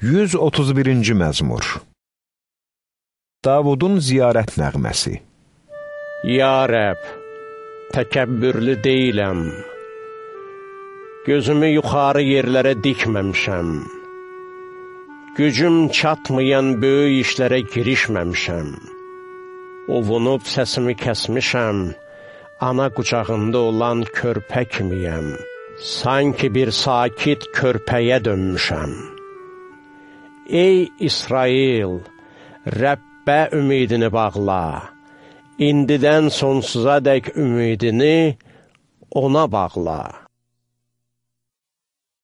131-ci məzmur. Davudun ziyarət nəğməsi. Ya Rəb, təkəbbürlü deyiləm, gözümü yuxarı yerlərə dikməmişəm, gücüm çatmayan böyük işlərə girişməmişəm, ovunub səsimi kəsmişəm, ana qucağında olan körpə kimiyəm, sanki bir sakit körpəyə dönmüşəm. Ey İsrail, Rəbbə ümidini bağla, indidən sonsuza dək ümidini ona bağla.